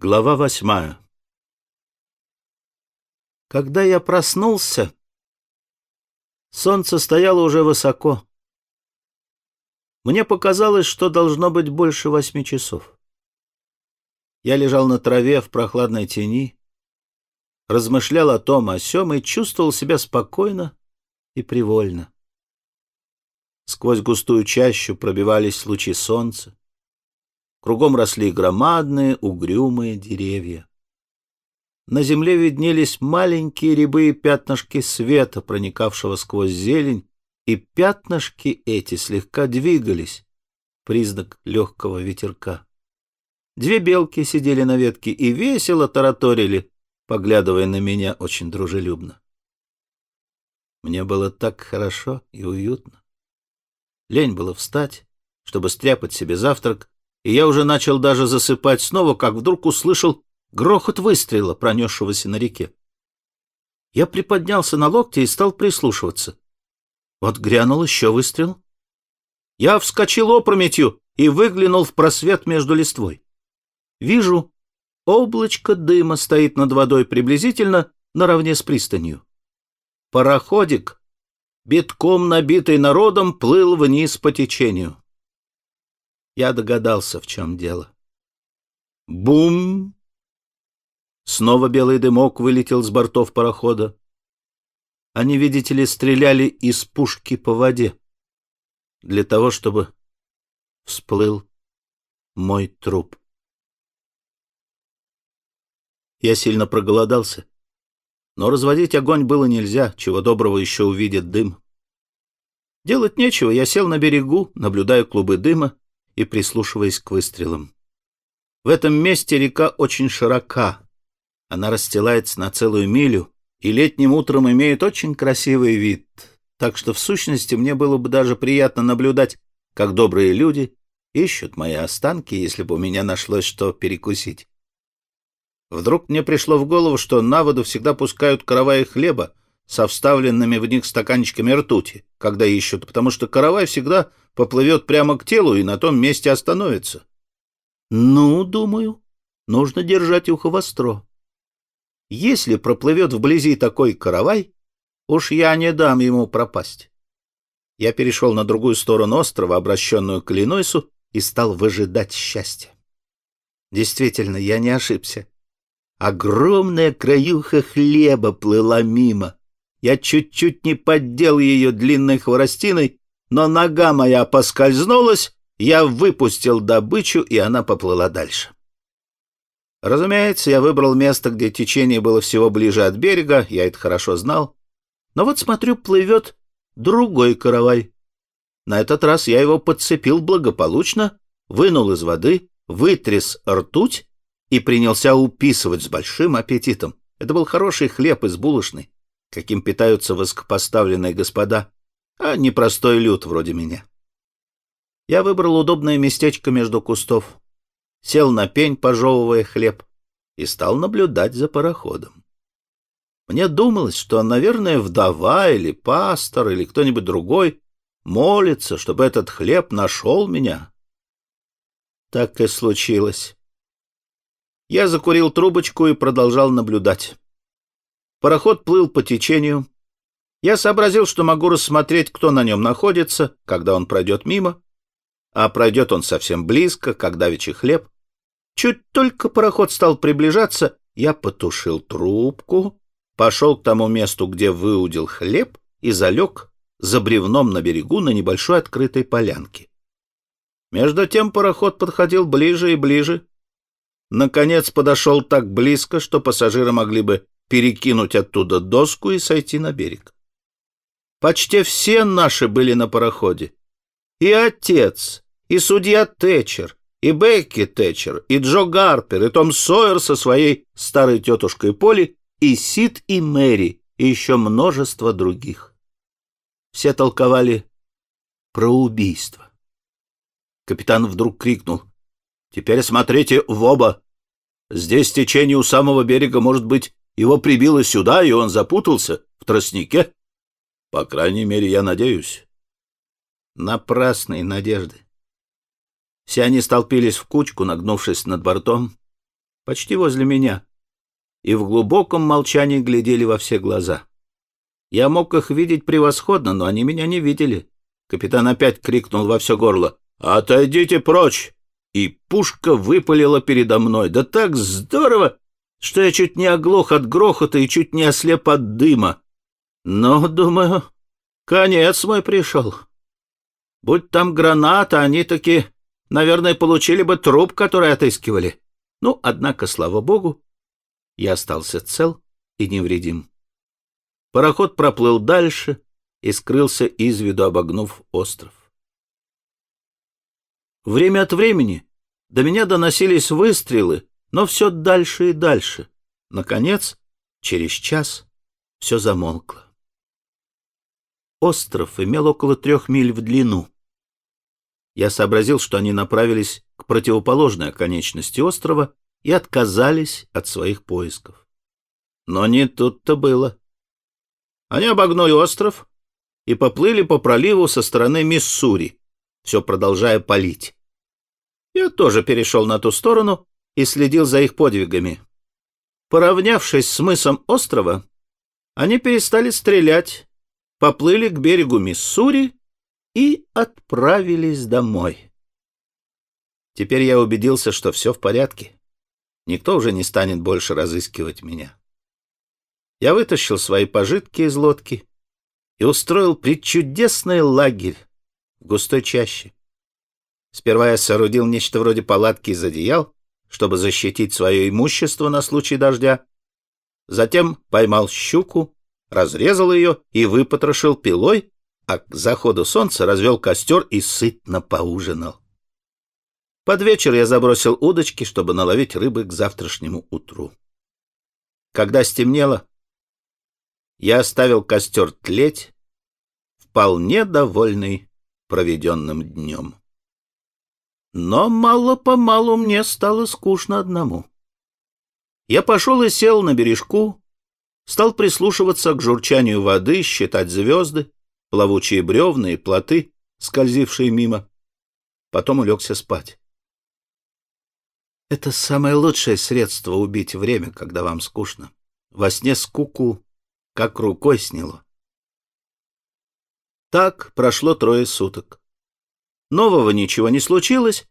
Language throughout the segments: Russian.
Глава восьмая Когда я проснулся, солнце стояло уже высоко. Мне показалось, что должно быть больше восьми часов. Я лежал на траве в прохладной тени, размышлял о том, о сём и чувствовал себя спокойно и привольно. Сквозь густую чащу пробивались лучи солнца. Кругом росли громадные угрюмые деревья. На земле виднелись маленькие рябые пятнышки света, проникавшего сквозь зелень, и пятнышки эти слегка двигались, признак легкого ветерка. Две белки сидели на ветке и весело тараторили, поглядывая на меня очень дружелюбно. Мне было так хорошо и уютно. Лень было встать, чтобы стряпать себе завтрак, и я уже начал даже засыпать снова, как вдруг услышал грохот выстрела, пронесшегося на реке. Я приподнялся на локте и стал прислушиваться. Вот грянул еще выстрел. Я вскочил опрометью и выглянул в просвет между листвой. Вижу, облачко дыма стоит над водой приблизительно наравне с пристанью. Пароходик, битком набитый народом, плыл вниз по течению. Я догадался, в чем дело. Бум! Снова белый дымок вылетел с бортов парохода. Они, видите ли, стреляли из пушки по воде для того, чтобы всплыл мой труп. Я сильно проголодался, но разводить огонь было нельзя, чего доброго еще увидит дым. Делать нечего, я сел на берегу, наблюдая клубы дыма, и прислушиваясь к выстрелам. В этом месте река очень широка. Она расстилается на целую милю и летним утром имеет очень красивый вид. Так что, в сущности, мне было бы даже приятно наблюдать, как добрые люди ищут мои останки, если бы у меня нашлось что перекусить. Вдруг мне пришло в голову, что на воду всегда пускают караваи хлеба, со вставленными в них стаканчиками ртути, когда ищут, потому что каравай всегда поплывет прямо к телу и на том месте остановится. Ну, думаю, нужно держать ухо востро. Если проплывет вблизи такой каравай, уж я не дам ему пропасть. Я перешел на другую сторону острова, обращенную к Иллинойсу, и стал выжидать счастья. Действительно, я не ошибся. Огромная краюха хлеба плыла мимо. Я чуть-чуть не поддел ее длинной хворостиной, но нога моя поскользнулась, я выпустил добычу, и она поплыла дальше. Разумеется, я выбрал место, где течение было всего ближе от берега, я это хорошо знал. Но вот смотрю, плывет другой каравай. На этот раз я его подцепил благополучно, вынул из воды, вытряс ртуть и принялся уписывать с большим аппетитом. Это был хороший хлеб из булочной каким питаются высокопоставленные господа, а не простой люд вроде меня. Я выбрал удобное местечко между кустов, сел на пень, пожевывая хлеб, и стал наблюдать за пароходом. Мне думалось, что, наверное, вдова или пастор или кто-нибудь другой молится, чтобы этот хлеб нашел меня. Так и случилось. Я закурил трубочку и продолжал наблюдать. Пароход плыл по течению. Я сообразил, что могу рассмотреть, кто на нем находится, когда он пройдет мимо. А пройдет он совсем близко, как давичий хлеб. Чуть только пароход стал приближаться, я потушил трубку, пошел к тому месту, где выудил хлеб, и залег за бревном на берегу на небольшой открытой полянке. Между тем пароход подходил ближе и ближе. Наконец подошел так близко, что пассажиры могли бы перекинуть оттуда доску и сойти на берег. Почти все наши были на пароходе. И отец, и судья Тэтчер, и Бекки Тэтчер, и Джо Гарпер, и Том Сойер со своей старой тетушкой Поли, и Сид и Мэри, и еще множество других. Все толковали про убийство. Капитан вдруг крикнул. «Теперь смотрите в оба. Здесь течение у самого берега может быть его прибило сюда, и он запутался в тростнике. По крайней мере, я надеюсь. Напрасные надежды. Все они столпились в кучку, нагнувшись над бортом. почти возле меня, и в глубоком молчании глядели во все глаза. Я мог их видеть превосходно, но они меня не видели. Капитан опять крикнул во все горло «Отойдите прочь!» И пушка выпалила передо мной. Да так здорово, что я чуть не оглох от грохота и чуть не ослеп от дыма. Но, думаю, конец мой пришел. Будь там граната, они таки, наверное, получили бы труп, который отыскивали. Ну, однако, слава богу, я остался цел и невредим. Пароход проплыл дальше и скрылся из виду, обогнув остров. Время от времени до меня доносились выстрелы, но все дальше и дальше. Наконец, через час, все замолкло. Остров имел около трех миль в длину. Я сообразил, что они направились к противоположной оконечности острова и отказались от своих поисков. Но не тут-то было. Они обогнули остров и поплыли по проливу со стороны Миссури, все продолжая палить. Я тоже перешел на ту сторону и следил за их подвигами. Поравнявшись с мысом острова, они перестали стрелять, поплыли к берегу Миссури и отправились домой. Теперь я убедился, что все в порядке. Никто уже не станет больше разыскивать меня. Я вытащил свои пожитки из лодки и устроил причудесный лагерь в густой чаще. Сперва я соорудил нечто вроде палатки из одеял, чтобы защитить свое имущество на случай дождя. Затем поймал щуку, разрезал ее и выпотрошил пилой, а к заходу солнца развел костер и сытно поужинал. Под вечер я забросил удочки, чтобы наловить рыбы к завтрашнему утру. Когда стемнело, я оставил костер тлеть, вполне довольный проведенным днем. Но мало-помалу мне стало скучно одному. Я пошел и сел на бережку, стал прислушиваться к журчанию воды, считать звезды, плавучие бревна и плоты, скользившие мимо. Потом улегся спать. Это самое лучшее средство убить время, когда вам скучно. Во сне скуку как рукой сняло. Так прошло трое суток. Нового ничего не случилось.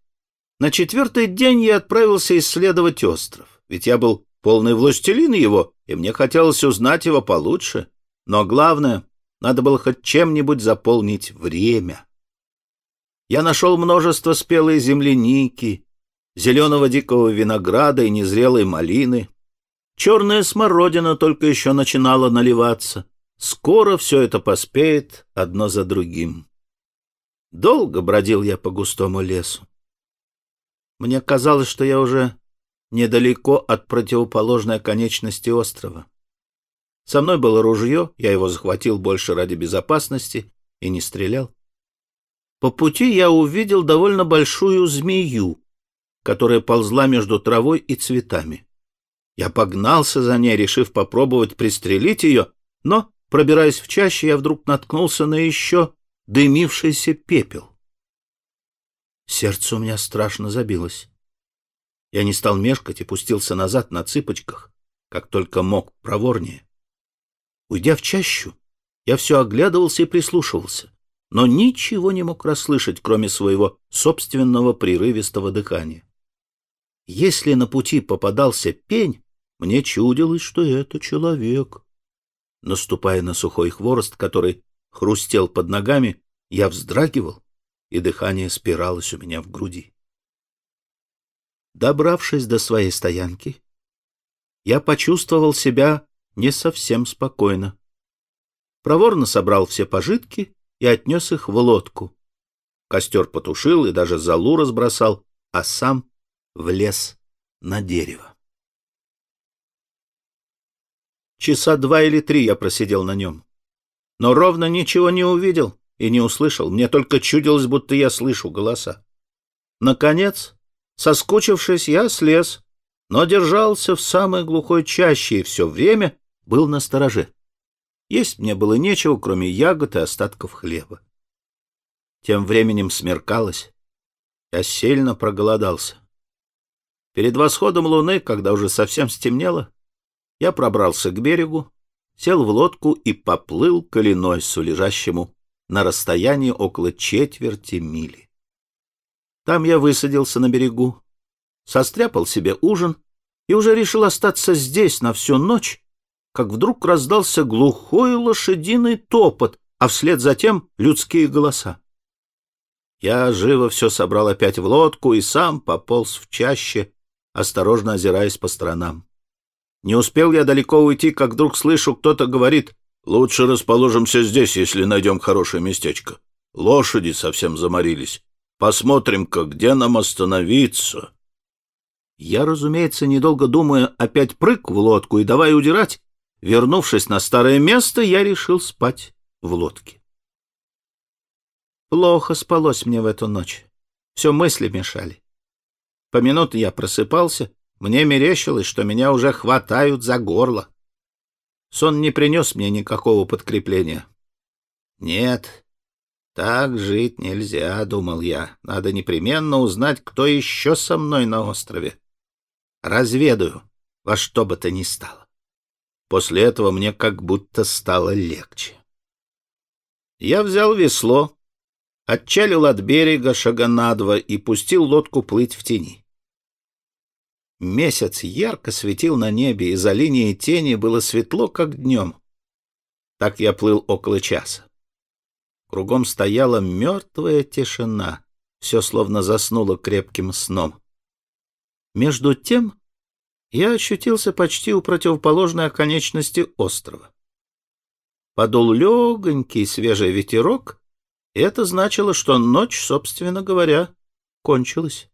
На четвертый день я отправился исследовать остров, ведь я был полный властелин его, и мне хотелось узнать его получше. Но главное, надо было хоть чем-нибудь заполнить время. Я нашел множество спелой земляники, зеленого дикого винограда и незрелой малины. Черная смородина только еще начинала наливаться. Скоро все это поспеет одно за другим. Долго бродил я по густому лесу. Мне казалось, что я уже недалеко от противоположной конечности острова. Со мной было ружье, я его захватил больше ради безопасности и не стрелял. По пути я увидел довольно большую змею, которая ползла между травой и цветами. Я погнался за ней, решив попробовать пристрелить ее, но, пробираясь в чаще, я вдруг наткнулся на еще дымившийся пепел. Сердце у меня страшно забилось. Я не стал мешкать и пустился назад на цыпочках, как только мог проворнее. Уйдя в чащу, я все оглядывался и прислушивался, но ничего не мог расслышать, кроме своего собственного прерывистого дыхания. Если на пути попадался пень, мне чудилось, что это человек. Наступая на сухой хворост, который хрустел под ногами, я вздрагивал, и дыхание спиралось у меня в груди. Добравшись до своей стоянки, я почувствовал себя не совсем спокойно. Проворно собрал все пожитки и отнес их в лодку. Костер потушил и даже залу разбросал, а сам влез на дерево. Часа два или три я просидел на нем, но ровно ничего не увидел и не услышал. Мне только чудилось, будто я слышу голоса. Наконец, соскучившись, я слез, но держался в самой глухой чаще и все время был на стороже. Есть мне было нечего, кроме ягод и остатков хлеба. Тем временем смеркалось. Я сильно проголодался. Перед восходом луны, когда уже совсем стемнело, я пробрался к берегу, сел в лодку и поплыл к Иллинойсу, лежащему на расстоянии около четверти мили. Там я высадился на берегу, состряпал себе ужин и уже решил остаться здесь на всю ночь, как вдруг раздался глухой лошадиный топот, а вслед за тем людские голоса. Я живо все собрал опять в лодку и сам пополз в чаще, осторожно озираясь по сторонам. Не успел я далеко уйти, как вдруг слышу, кто-то говорит, «Лучше расположимся здесь, если найдем хорошее местечко. Лошади совсем заморились. Посмотрим-ка, где нам остановиться». Я, разумеется, недолго думая, опять прыг в лодку и давай удирать. Вернувшись на старое место, я решил спать в лодке. Плохо спалось мне в эту ночь. Все мысли мешали. По минуте я просыпался, мне мерещилось, что меня уже хватают за горло. Сон не принес мне никакого подкрепления. Нет, так жить нельзя, — думал я. Надо непременно узнать, кто еще со мной на острове. Разведаю, во что бы то ни стало. После этого мне как будто стало легче. Я взял весло, отчалил от берега шага на два и пустил лодку плыть в тени. Месяц ярко светил на небе, и за линией тени было светло, как днем. Так я плыл около часа. Кругом стояла мертвая тишина, все словно заснуло крепким сном. Между тем я очутился почти у противоположной оконечности острова. Подул легонький свежий ветерок, это значило, что ночь, собственно говоря, кончилась.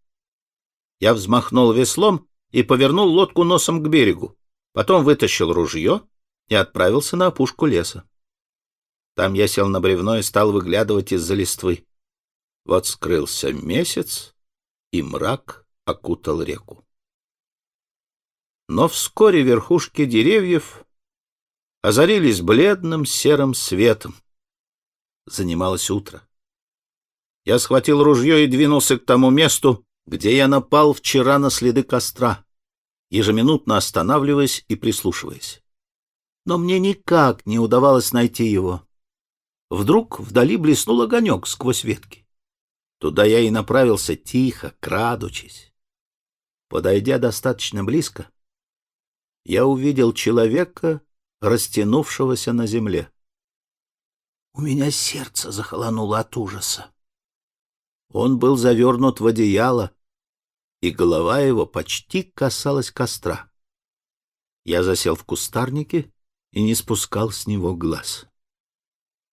Я взмахнул веслом и повернул лодку носом к берегу, потом вытащил ружье и отправился на опушку леса. Там я сел на бревно и стал выглядывать из-за листвы. Вот скрылся месяц, и мрак окутал реку. Но вскоре верхушки деревьев озарились бледным серым светом занималось утро. Я схватил ружье и двинулся к тому месту, где я напал вчера на следы костра, ежеминутно останавливаясь и прислушиваясь. Но мне никак не удавалось найти его. Вдруг вдали блеснул огонек сквозь ветки. Туда я и направился тихо, крадучись. Подойдя достаточно близко, я увидел человека, растянувшегося на земле. У меня сердце захолонуло от ужаса. Он был завернут в одеяло, и голова его почти касалась костра. Я засел в кустарнике и не спускал с него глаз.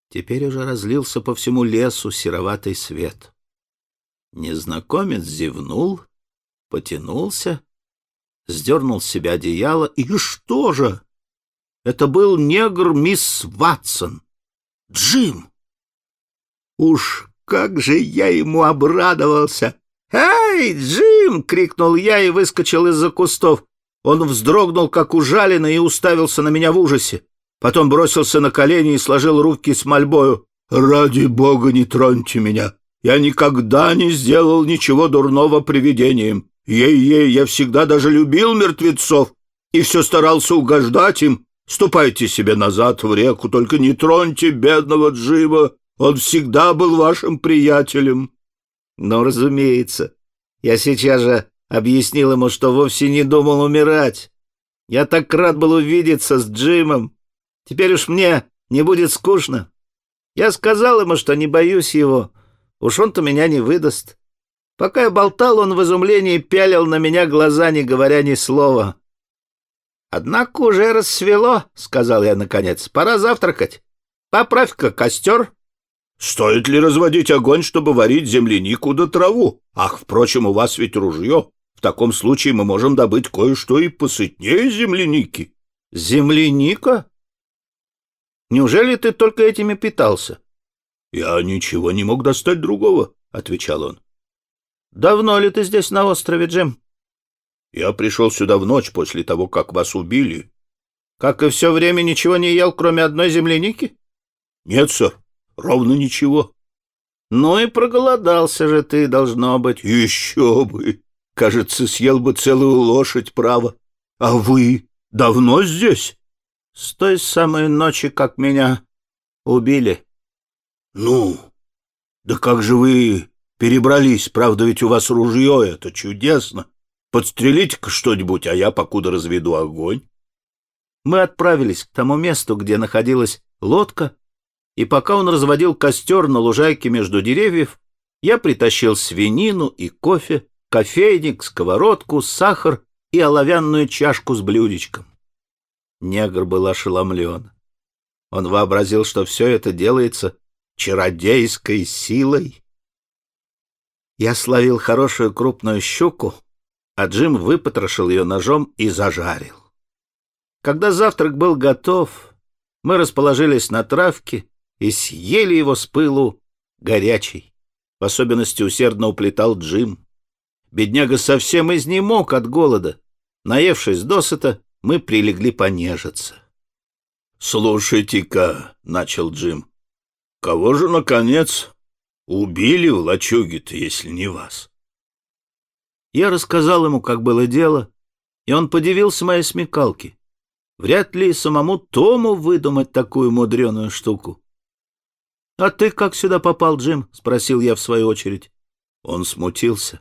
Теперь уже разлился по всему лесу сероватый свет. Незнакомец зевнул, потянулся, сдернул с себя одеяло, и что же? Это был негр мисс Ватсон. Джим! Уж как же я ему обрадовался! «Эй, Джим!» — крикнул я и выскочил из-за кустов. Он вздрогнул, как ужаленный, и уставился на меня в ужасе. Потом бросился на колени и сложил руки с мольбою. «Ради бога, не троньте меня! Я никогда не сделал ничего дурного привидением. Ей-ей, я всегда даже любил мертвецов и все старался угождать им. Ступайте себе назад в реку, только не троньте бедного Джима, он всегда был вашим приятелем. Но, разумеется, я сейчас же объяснил ему, что вовсе не думал умирать. Я так рад был увидеться с Джимом. Теперь уж мне не будет скучно. Я сказал ему, что не боюсь его. Уж он-то меня не выдаст. Пока я болтал, он в изумлении пялил на меня глаза, не говоря ни слова. «Однако уже рассвело», — сказал я наконец. «Пора завтракать. Поправь-ка костер». «Стоит ли разводить огонь, чтобы варить землянику да траву? Ах, впрочем, у вас ведь ружье. В таком случае мы можем добыть кое-что и посытнее земляники». «Земляника? Неужели ты только этими питался?» «Я ничего не мог достать другого», — отвечал он. «Давно ли ты здесь на острове, Джим?» Я пришел сюда в ночь после того, как вас убили. Как и все время ничего не ел, кроме одной земляники? Нет, сэр, ровно ничего. Ну и проголодался же ты, должно быть. Еще бы. кажется, съел бы целую лошадь, право. А вы давно здесь? С той самой ночи, как меня убили. Ну, да как же вы перебрались? Правда, ведь у вас ружье, это чудесно. Подстрелите-ка что-нибудь, а я покуда разведу огонь. Мы отправились к тому месту, где находилась лодка, и пока он разводил костер на лужайке между деревьев, я притащил свинину и кофе, кофейник, сковородку, сахар и оловянную чашку с блюдечком. Негр был ошеломлен. Он вообразил, что все это делается чародейской силой. Я словил хорошую крупную щуку, а Джим выпотрошил ее ножом и зажарил. Когда завтрак был готов, мы расположились на травке и съели его с пылу горячий. В особенности усердно уплетал Джим. Бедняга совсем изнемог от голода. Наевшись досыта, мы прилегли понежиться. — Слушайте-ка, — начал Джим, — кого же, наконец, убили в лачуге-то, если не вас? Я рассказал ему, как было дело, и он подивился моей смекалке. Вряд ли самому Тому выдумать такую мудреную штуку. — А ты как сюда попал, Джим? — спросил я в свою очередь. Он смутился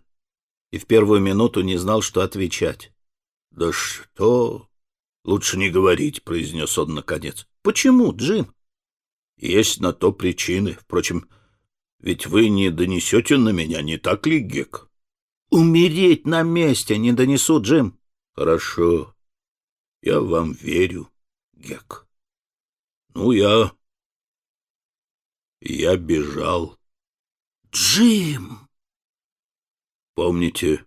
и в первую минуту не знал, что отвечать. — Да что? Лучше не говорить, — произнес он наконец. — Почему, Джим? — Есть на то причины. Впрочем, ведь вы не донесете на меня, не так ли, Гек? — Умереть на месте не донесу, Джим. — Хорошо. Я вам верю, Гек. Ну, я... Я бежал. — Джим! Помните,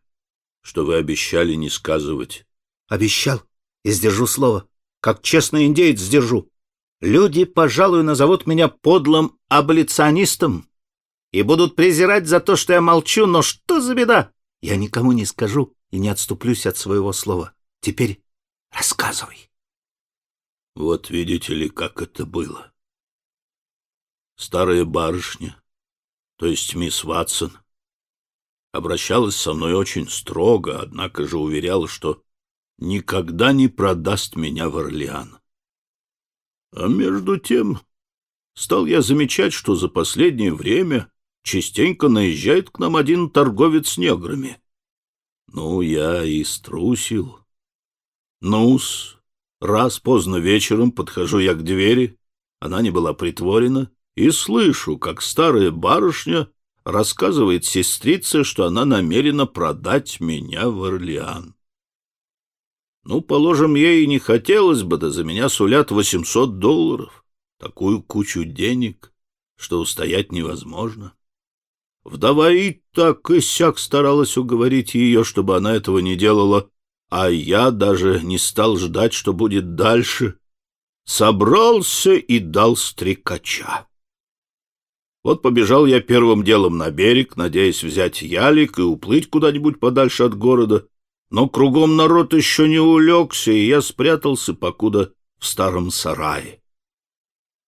что вы обещали не сказывать? — Обещал и сдержу слово. Как честный индеец сдержу. Люди, пожалуй, назовут меня подлым аболиционистом и будут презирать за то, что я молчу, но что за беда? Я никому не скажу и не отступлюсь от своего слова. Теперь рассказывай. Вот видите ли, как это было. Старая барышня, то есть мисс Ватсон, обращалась со мной очень строго, однако же уверяла, что никогда не продаст меня в Орлеан. А между тем стал я замечать, что за последнее время частенько наезжает к нам один торговец неграми. Ну, я и струсил. Ну-с, раз поздно вечером подхожу я к двери, она не была притворена, и слышу, как старая барышня рассказывает сестрице, что она намерена продать меня в Орлеан. Ну, положим, ей не хотелось бы, да за меня сулят 800 долларов. Такую кучу денег, что устоять невозможно. Вдова и так и сяк старалась уговорить ее, чтобы она этого не делала, а я даже не стал ждать, что будет дальше. Собрался и дал стрекача. Вот побежал я первым делом на берег, надеясь взять ялик и уплыть куда-нибудь подальше от города, но кругом народ еще не улегся, и я спрятался, покуда в старом сарае.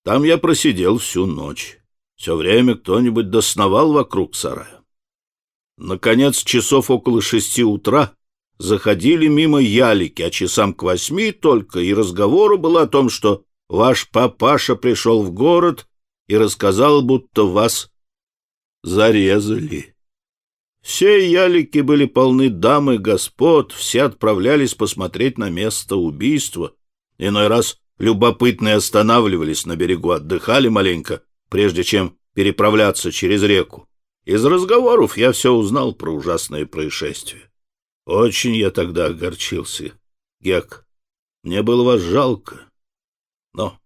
Там я просидел всю ночь. Все время кто-нибудь досновал вокруг сарая. Наконец, часов около шести утра заходили мимо ялики, а часам к восьми только, и разговору было о том, что ваш папаша пришел в город и рассказал, будто вас зарезали. Все ялики были полны дам и господ, все отправлялись посмотреть на место убийства. Иной раз любопытные останавливались на берегу, отдыхали маленько, прежде чем переправляться через реку. Из разговоров я все узнал про ужасное происшествие. Очень я тогда огорчился, Гек. Мне было вас жалко, но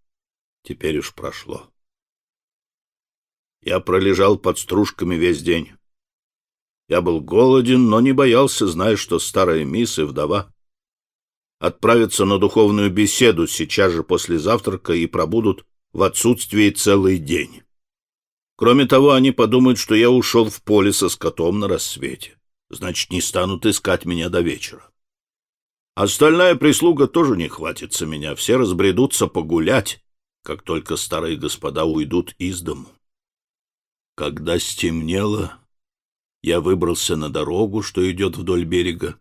теперь уж прошло. Я пролежал под стружками весь день. Я был голоден, но не боялся, зная, что старая мисс и вдова отправятся на духовную беседу сейчас же после завтрака и пробудут в отсутствии целый день. Кроме того, они подумают, что я ушел в поле со скотом на рассвете. Значит, не станут искать меня до вечера. Остальная прислуга тоже не хватится меня, все разбредутся погулять, как только старые господа уйдут из дому. Когда стемнело, я выбрался на дорогу, что идет вдоль берега,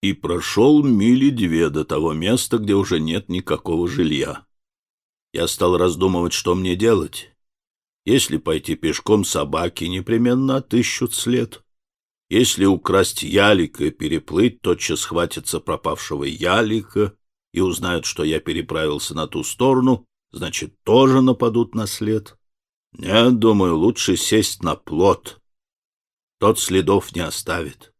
и прошел мили две до того места, где уже нет никакого жилья. Я стал раздумывать, что мне делать. Если пойти пешком, собаки непременно отыщут след. Если украсть ялика и переплыть, тотчас схватятся пропавшего ялика и узнают, что я переправился на ту сторону, значит, тоже нападут на след. Нет, думаю, лучше сесть на плот. Тот следов не оставит.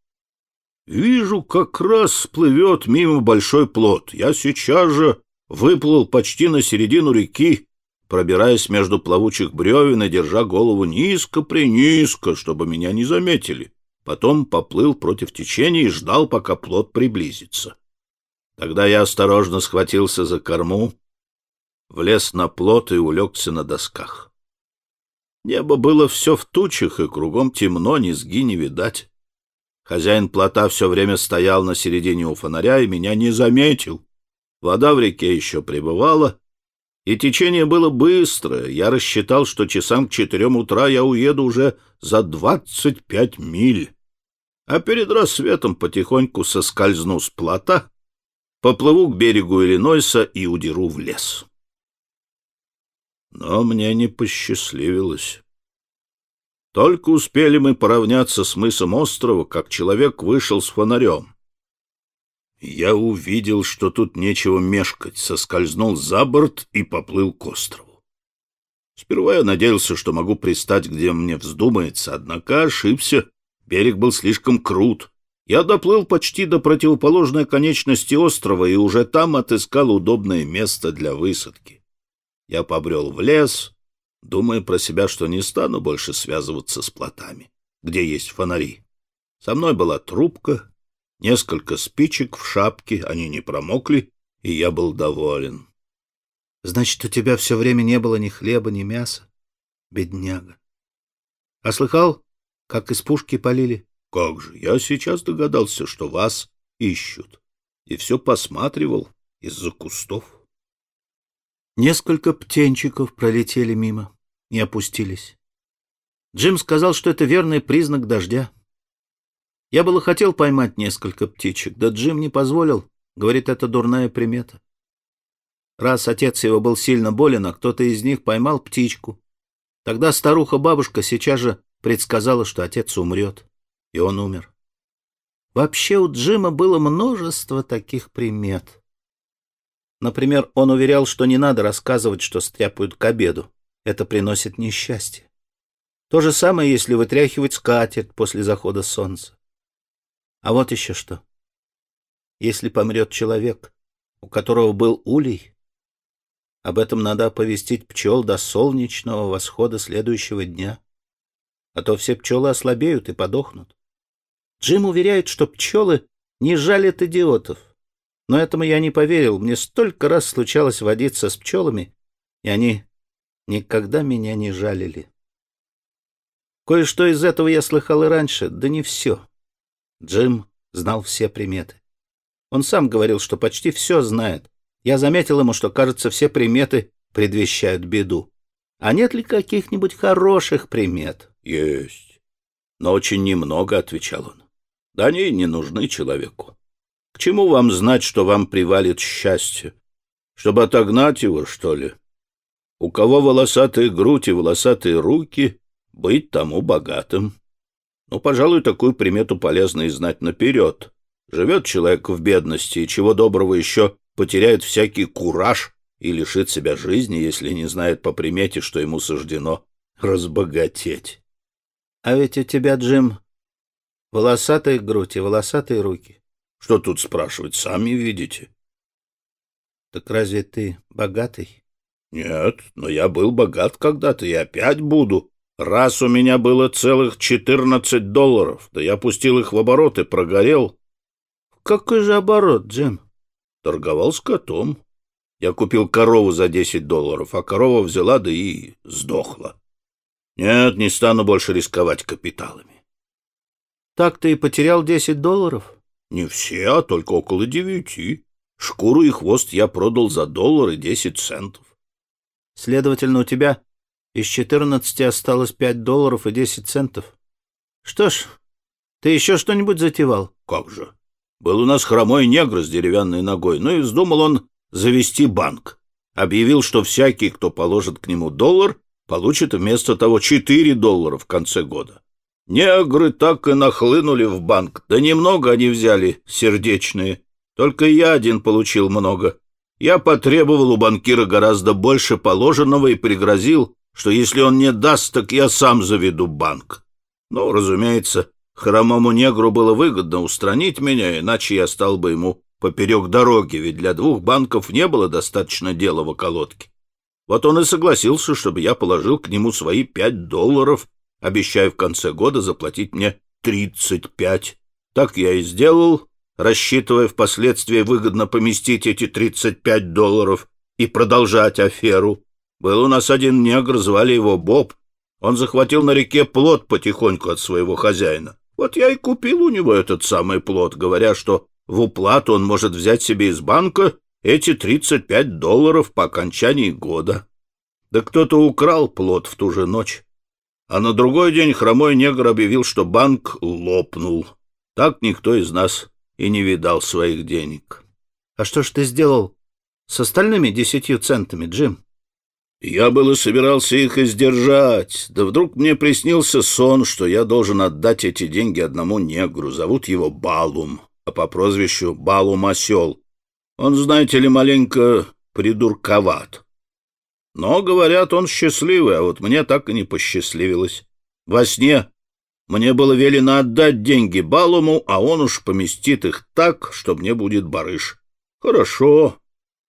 Вижу, как раз сплывет мимо большой плот. Я сейчас же выплыл почти на середину реки, пробираясь между плавучих бревен и держа голову низко-принизко, чтобы меня не заметили. Потом поплыл против течения и ждал, пока плот приблизится. Тогда я осторожно схватился за корму, влез на плот и улегся на досках. Небо было все в тучах, и кругом темно, низги не видать. Хозяин плота все время стоял на середине у фонаря и меня не заметил. Вода в реке еще пребывала, и течение было быстрое. Я рассчитал, что часам к четырем утра я уеду уже за двадцать пять миль. А перед рассветом потихоньку соскользну с плота, поплыву к берегу Иллинойса и удеру в лес. Но мне не посчастливилось. Только успели мы поравняться с мысом острова, как человек вышел с фонарем. Я увидел, что тут нечего мешкать, соскользнул за борт и поплыл к острову. Сперва я надеялся, что могу пристать, где мне вздумается, однако ошибся. Берег был слишком крут. Я доплыл почти до противоположной конечности острова и уже там отыскал удобное место для высадки. Я побрел в лес, думая про себя, что не стану больше связываться с плотами, где есть фонари. Со мной была трубка, несколько спичек в шапке, они не промокли, и я был доволен. — Значит, у тебя все время не было ни хлеба, ни мяса? Бедняга. — А слыхал, как из пушки полили? — Как же, я сейчас догадался, что вас ищут. И все посматривал из-за кустов. Несколько птенчиков пролетели мимо и опустились. Джим сказал, что это верный признак дождя. Я было хотел поймать несколько птичек, да Джим не позволил, говорит, это дурная примета. Раз отец его был сильно болен, а кто-то из них поймал птичку, тогда старуха-бабушка сейчас же предсказала, что отец умрет, и он умер. Вообще у Джима было множество таких примет. Например, он уверял, что не надо рассказывать, что стряпают к обеду. Это приносит несчастье. То же самое, если вытряхивать скатерть после захода солнца. А вот еще что. Если помрет человек, у которого был улей, об этом надо оповестить пчел до солнечного восхода следующего дня, а то все пчелы ослабеют и подохнут. Джим уверяет, что пчелы не жалят идиотов. Но этому я не поверил. Мне столько раз случалось водиться с пчелами, и они никогда меня не жалили. Кое-что из этого я слыхал и раньше, да не все. Джим знал все приметы. Он сам говорил, что почти все знает. Я заметил ему, что, кажется, все приметы предвещают беду. А нет ли каких-нибудь хороших примет? — Есть. Но очень немного, — отвечал он. — Да они не нужны человеку. К чему вам знать, что вам привалит счастье? Чтобы отогнать его, что ли? У кого волосатые грудь и волосатые руки, быть тому богатым. Ну, пожалуй, такую примету полезно и знать наперед. Живет человек в бедности, и чего доброго еще потеряет всякий кураж и лишит себя жизни, если не знает по примете, что ему суждено разбогатеть. А ведь у тебя, Джим, волосатая грудь и волосатые руки. Что тут спрашивать, сами видите. Так разве ты богатый? Нет, но я был богат когда-то и опять буду, Раз у меня было целых четырнадцать долларов, да я пустил их в оборот и прогорел. — Какой же оборот, Джим? — Торговал с котом. Я купил корову за десять долларов, а корова взяла, да и сдохла. Нет, не стану больше рисковать капиталами. — Так ты и потерял десять долларов? — Не все, а только около девяти. Шкуру и хвост я продал за доллар и десять центов. — Следовательно, у тебя из четырнадцати осталось пять долларов и десять центов. Что ж, Ты еще что-нибудь затевал? Как же. Был у нас хромой негр с деревянной ногой, ну и вздумал он завести банк. Объявил, что всякий, кто положит к нему доллар, получит вместо того 4 доллара в конце года. Негры так и нахлынули в банк. Да немного они взяли, сердечные. Только я один получил много. Я потребовал у банкира гораздо больше положенного и пригрозил, что если он не даст, так я сам заведу банк. Ну, разумеется, хромому негру было выгодно устранить меня, иначе я стал бы ему поперек дороги, ведь для двух банков не было достаточно дела в околотке. Вот он и согласился, чтобы я положил к нему свои пять долларов, обещая в конце года заплатить мне тридцать пять. Так я и сделал, рассчитывая впоследствии выгодно поместить эти тридцать пять долларов и продолжать аферу. Был у нас один негр, звали его Боб. Он захватил на реке плод потихоньку от своего хозяина. Вот я и купил у него этот самый плод, говоря, что в уплату он может взять себе из банка эти тридцать пять долларов по окончании года. Да кто-то украл плод в ту же ночь. А на другой день хромой негр объявил, что банк лопнул. Так никто из нас и не видал своих денег. — А что ж ты сделал с остальными десятью центами, Джим? Я было собирался их издержать, да вдруг мне приснился сон, что я должен отдать эти деньги одному негру. Зовут его Балум, а по прозвищу Балум Осел. Он, знаете ли, маленько придурковат. Но, говорят, он счастливый, а вот мне так и не посчастливилось. Во сне мне было велено отдать деньги Балуму, а он уж поместит их так, что мне будет барыш. Хорошо.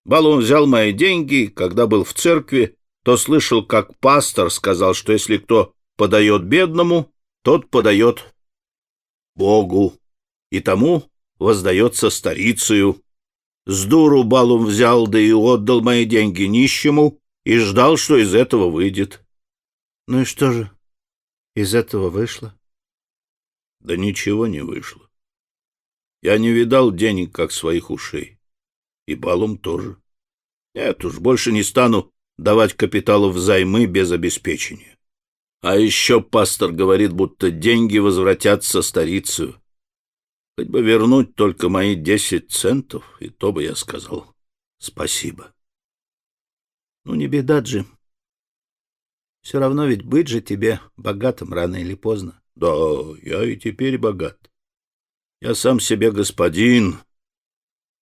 Балум взял мои деньги, когда был в церкви, то слышал, как пастор сказал, что если кто подает бедному, тот подает Богу, и тому воздается старицею. С дуру Балум взял, да и отдал мои деньги нищему, и ждал, что из этого выйдет. Ну и что же из этого вышло? Да ничего не вышло. Я не видал денег, как своих ушей. И Балум тоже. Нет уж, больше не стану давать капиталу взаймы без обеспечения. А еще пастор говорит, будто деньги возвратятся старицу. Хоть бы вернуть только мои десять центов, и то бы я сказал спасибо. Ну, не беда, Джим. Все равно ведь быть же тебе богатым рано или поздно. Да, я и теперь богат. Я сам себе господин,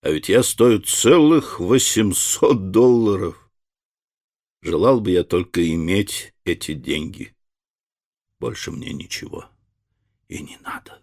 а ведь я стою целых восемьсот долларов. Желал бы я только иметь эти деньги. Больше мне ничего и не надо.